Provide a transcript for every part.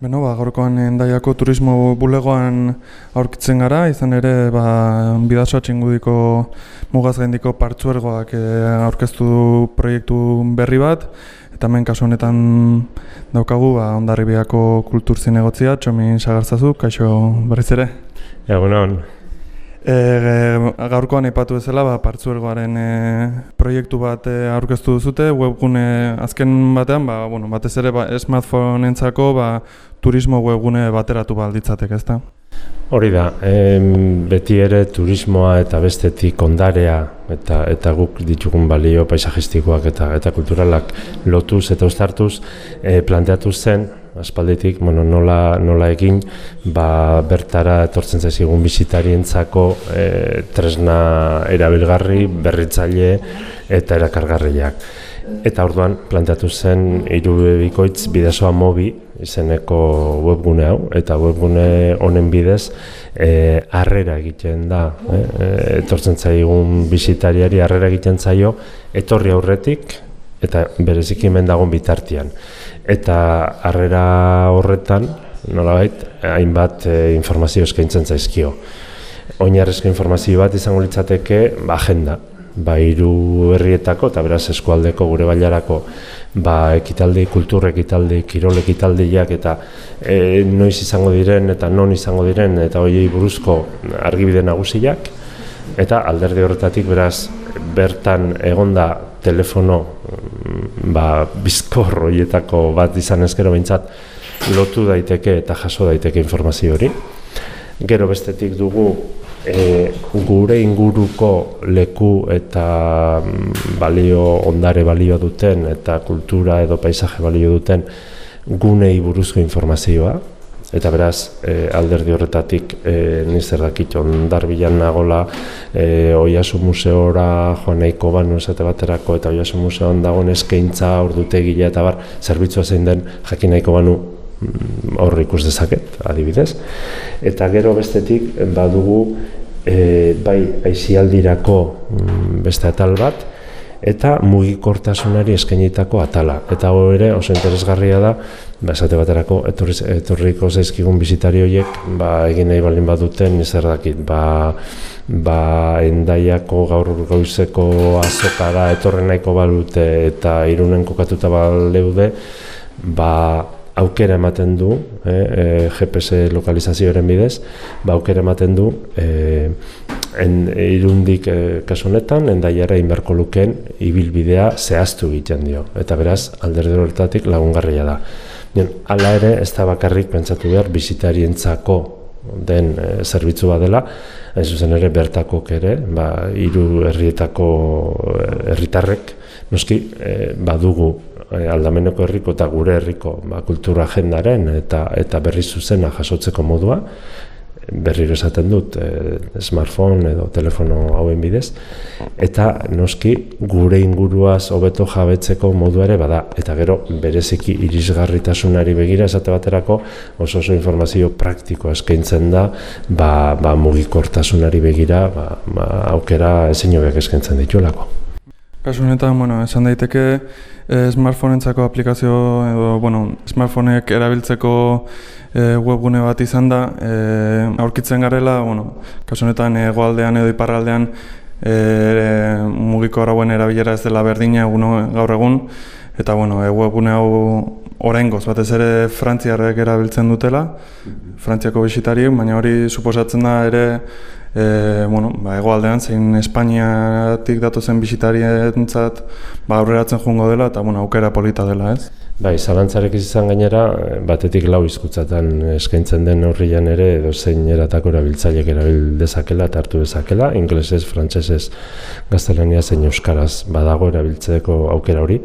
Beno, ba, gaurkoan endaiako turismo bulegoan aurkitzen gara, izan ere ba, bidasoa txingudiko mugaz gaindiko partzuergoak e, aurkeztu du proiektu berri bat, eta hemen kasu honetan daukagu ba, ondarribiako kultur zinegotzia, txomin sagartzazu, kaixo berriz ere? Egunon. E, e, gaurkoan ipatu ezela, ba, partzuergoaren e, proiektu bat e, aurkeztu duzute, webgune azken batean, ba, bueno, batez ere ba, smartphone-entzako ba, turismo webgune bateratu balditzateke, ezta? Hori da, em, beti ere turismoa eta bestetik ondarea eta eta guk ditugun balio paisajistikoak eta eta kulturalak lotuz eta ustartuz e, planteatu zen aspalditik, bueno, nola, nola egin, ba, bertara etortzen zaizigun bizitarientzako e, tresna erabilgarri, berritzaile eta erakargarriak. Eta orduan planteatu zen irubikoitz bidezoa mobi izeneko webgune hau, eta webgune honen bidez e, harrera egiten da, e, etortzen zaigun bizitariari harrera egiten zaio, etorri aurretik, eta bereziki hemen dagoen bitartian eta harrera horretan nolabait hainbat e, informazio eskaintzen zaizkio. Oinarrezko informazio bat izango litzateke ba agenda, ba hiru herrietako eta beraz eskualdeko gure bailarako ba ekitaldi, kultur ekitaldi, kirol ekitaldiak eta e, noiz izango diren eta non izango diren eta hoiei buruzko argibide nagusiak. Eta alderdi horretatik beraz bertan egonda telefono ba, bizkor horietako bat izan ezkero behintzat lotu daiteke eta jaso daiteke informazio hori. Gero bestetik dugu e, gure inguruko leku eta mm, balio ondare balio duten eta kultura edo paisaje balio duten gunei buruzko informazioa, Eta beraz, e, alderdi horretatik e, nizer dakit ondar bilan nagola e, Oiasu Museora joan nahiko banu esate baterako eta Oiasu Museoan dagoen eskaintza ordutegia eta bar, zerbitzua zein den jakin nahiko banu mm, hor ikus dezaket, adibidez. Eta gero bestetik badugu e, bai aizialdirako mm, beste atal bat, eta mugikortasunari eskainitako atala. Eta hau ere oso interesgarria da, ba, esate baterako etorri, etorriko zaizkigun bizitari horiek ba, egin nahi baldin baduten zer dakit, ba, ba endaiako gaur goizeko azokara etorren nahiko balute eta irunen kokatuta baleude, ba, aukera ematen du, eh, eh GPS lokalizazioaren bidez, ba, aukera ematen du, eh, en irundik e, kasu honetan endaiara inberko lukeen ibilbidea zehaztu egiten dio. Eta beraz alderdi horretatik lagungarria da. Nion, ala ere ez da bakarrik pentsatu behar bizitarientzako den e, zerbitzu bat dela, ez zuzen ere bertakok ere, ba, hiru herrietako e, herritarrek noski e, badugu e, aldameneko herriko eta gure herriko ba, kultura agendaren eta eta berri zuzena jasotzeko modua, berriro esaten dut e, smartphone edo telefono hauen bidez eta noski gure inguruaz hobeto jabetzeko modu ere bada. Eta gero bereziki irisgarritasunari begira esate baterako oso oso informazio praktiko eskaintzen da ba, ba mugikortasunari begira ba, ba, aukera ezin hobeak eskaintzen dituelako Kasu honetan, bueno, esan daiteke e, smartphoneentzako aplikazio edo, bueno, smartphoneek erabiltzeko e, webgune bat izan da, e, aurkitzen garela, bueno, kasu honetan egoaldean edo iparraldean e, mugiko arauen erabilera ez dela berdina egun gaur egun, eta bueno, e, webgune hau oraingoz batez ere frantziarrek erabiltzen dutela, frantziako bisitariek, baina hori suposatzen da ere e, bueno, ba, egoaldean zein Espainiatik datozen bisitarientzat ba, aurreratzen joango dela eta bueno, aukera polita dela, ez? Bai, zalantzarek izan gainera, batetik lau hizkutzatan eskaintzen den horrian ere, edo zein eratako erabiltzaileek erabil dezakela eta hartu dezakela, inglesez, frantsesez, gaztelania zein euskaraz badago erabiltzeko aukera hori,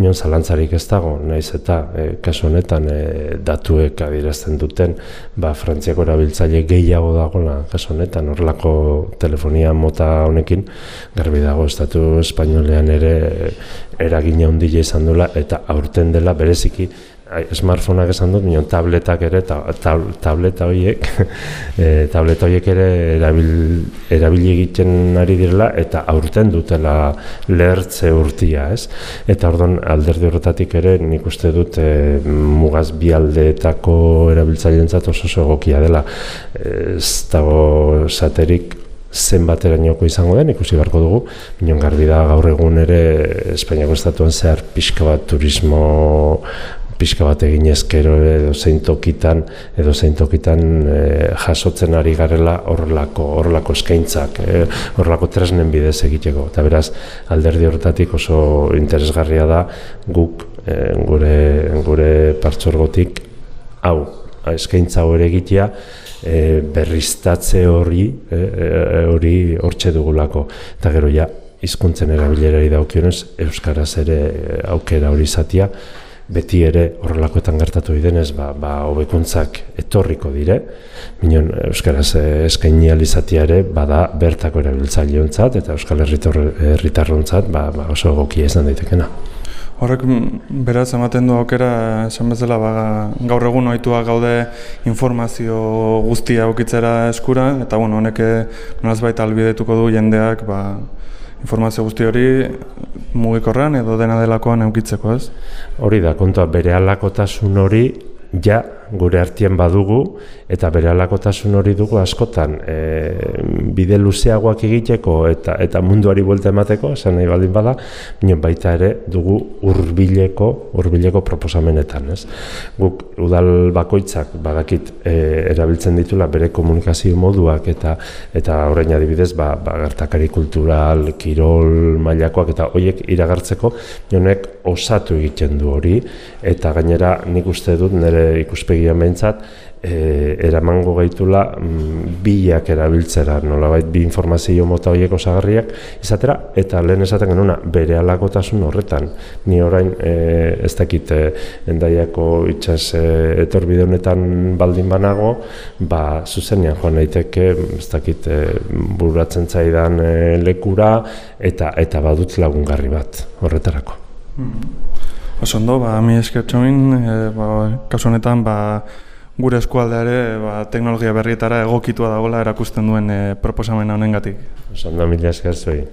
nion zalantzarik ez dago, naiz eta e, kasu honetan e, datuek adierazten duten, ba, frantziako erabiltzaile gehiago dagoela kasu honetan, horrelako telefonia mota honekin, garbi dago, estatu espainolean ere eragina ondile izan dela, eta aurten dela bereziki ai, smartphoneak esan dut, minon tabletak ere, ta, tab, tableta horiek, e, tableta horiek ere erabil, erabili egiten ari direla, eta aurten dutela lehertze urtia, ez? Eta ordon alderdi horretatik ere, nik uste dut e, mugaz bi aldeetako erabiltzaileentzat oso oso egokia dela. Ez dago saterik zenbaterainoko izango den, ikusi beharko dugu, minon garbi da gaur egun ere Espainiako estatuan zehar pixka bat turismo pixka bat egin ezkero edo zein tokitan, edo zein tokitan e, jasotzen ari garela horrelako, horrelako eskaintzak, e, horrelako tresnen bidez egiteko. Eta beraz, alderdi horretatik oso interesgarria da guk e, gure, gure partzorgotik hau, eskaintza hori egitea, e, berriztatze hori e, e, hori hortxe dugulako. Eta gero ja hizkuntzen erabilerari daukionez euskaraz ere aukera hori izatia beti ere horrelakoetan gertatu didenez ba, ba hobekuntzak etorriko dire. Minon euskaraz eskaini izatia ere bada bertako erabiltzaileentzat eta euskal herritarrontzat ba, ba oso egokia izan daitekena Horrek beraz ematen du aukera esan bezala ba, gaur egun ohitua gaude informazio guztia ukitzera eskura eta bueno, honek nolaz baita albidetuko du jendeak ba, informazio guzti hori mugikorran edo dena delakoan eukitzeko, ez? Hori da, kontua bere alakotasun hori ja gure artien badugu eta bere alakotasun hori dugu askotan e, bide luzeagoak egiteko eta eta munduari buelta emateko, esan nahi baldin bada, minon baita ere dugu hurbileko hurbileko proposamenetan, ez? Guk udal bakoitzak badakit e, erabiltzen ditula bere komunikazio moduak eta eta orain adibidez, ba, ba gertakari kultural, kirol mailakoak eta hoiek iragartzeko, jonek osatu egiten du hori eta gainera nik uste dut nire ikuspegian behintzat e, eramango gaitula mm, bilak erabiltzera, nolabait bi informazio mota horiek osagarriak izatera, eta lehen esaten genuna bere alakotasun horretan. Ni orain e, ez dakit e, endaiako itxas e, etorbide honetan baldin banago, ba zuzenean joan daiteke ez dakit e, buratzen zaidan e, lekura eta eta badut lagungarri bat horretarako. Mm Oso ondo, ba, mi eskertxoin, e, ba, kasu honetan, ba, gure eskualdea ere ba, teknologia berrietara egokitua dagoela erakusten duen e, proposamena honengatik. Oso ondo, mila eskertzoi.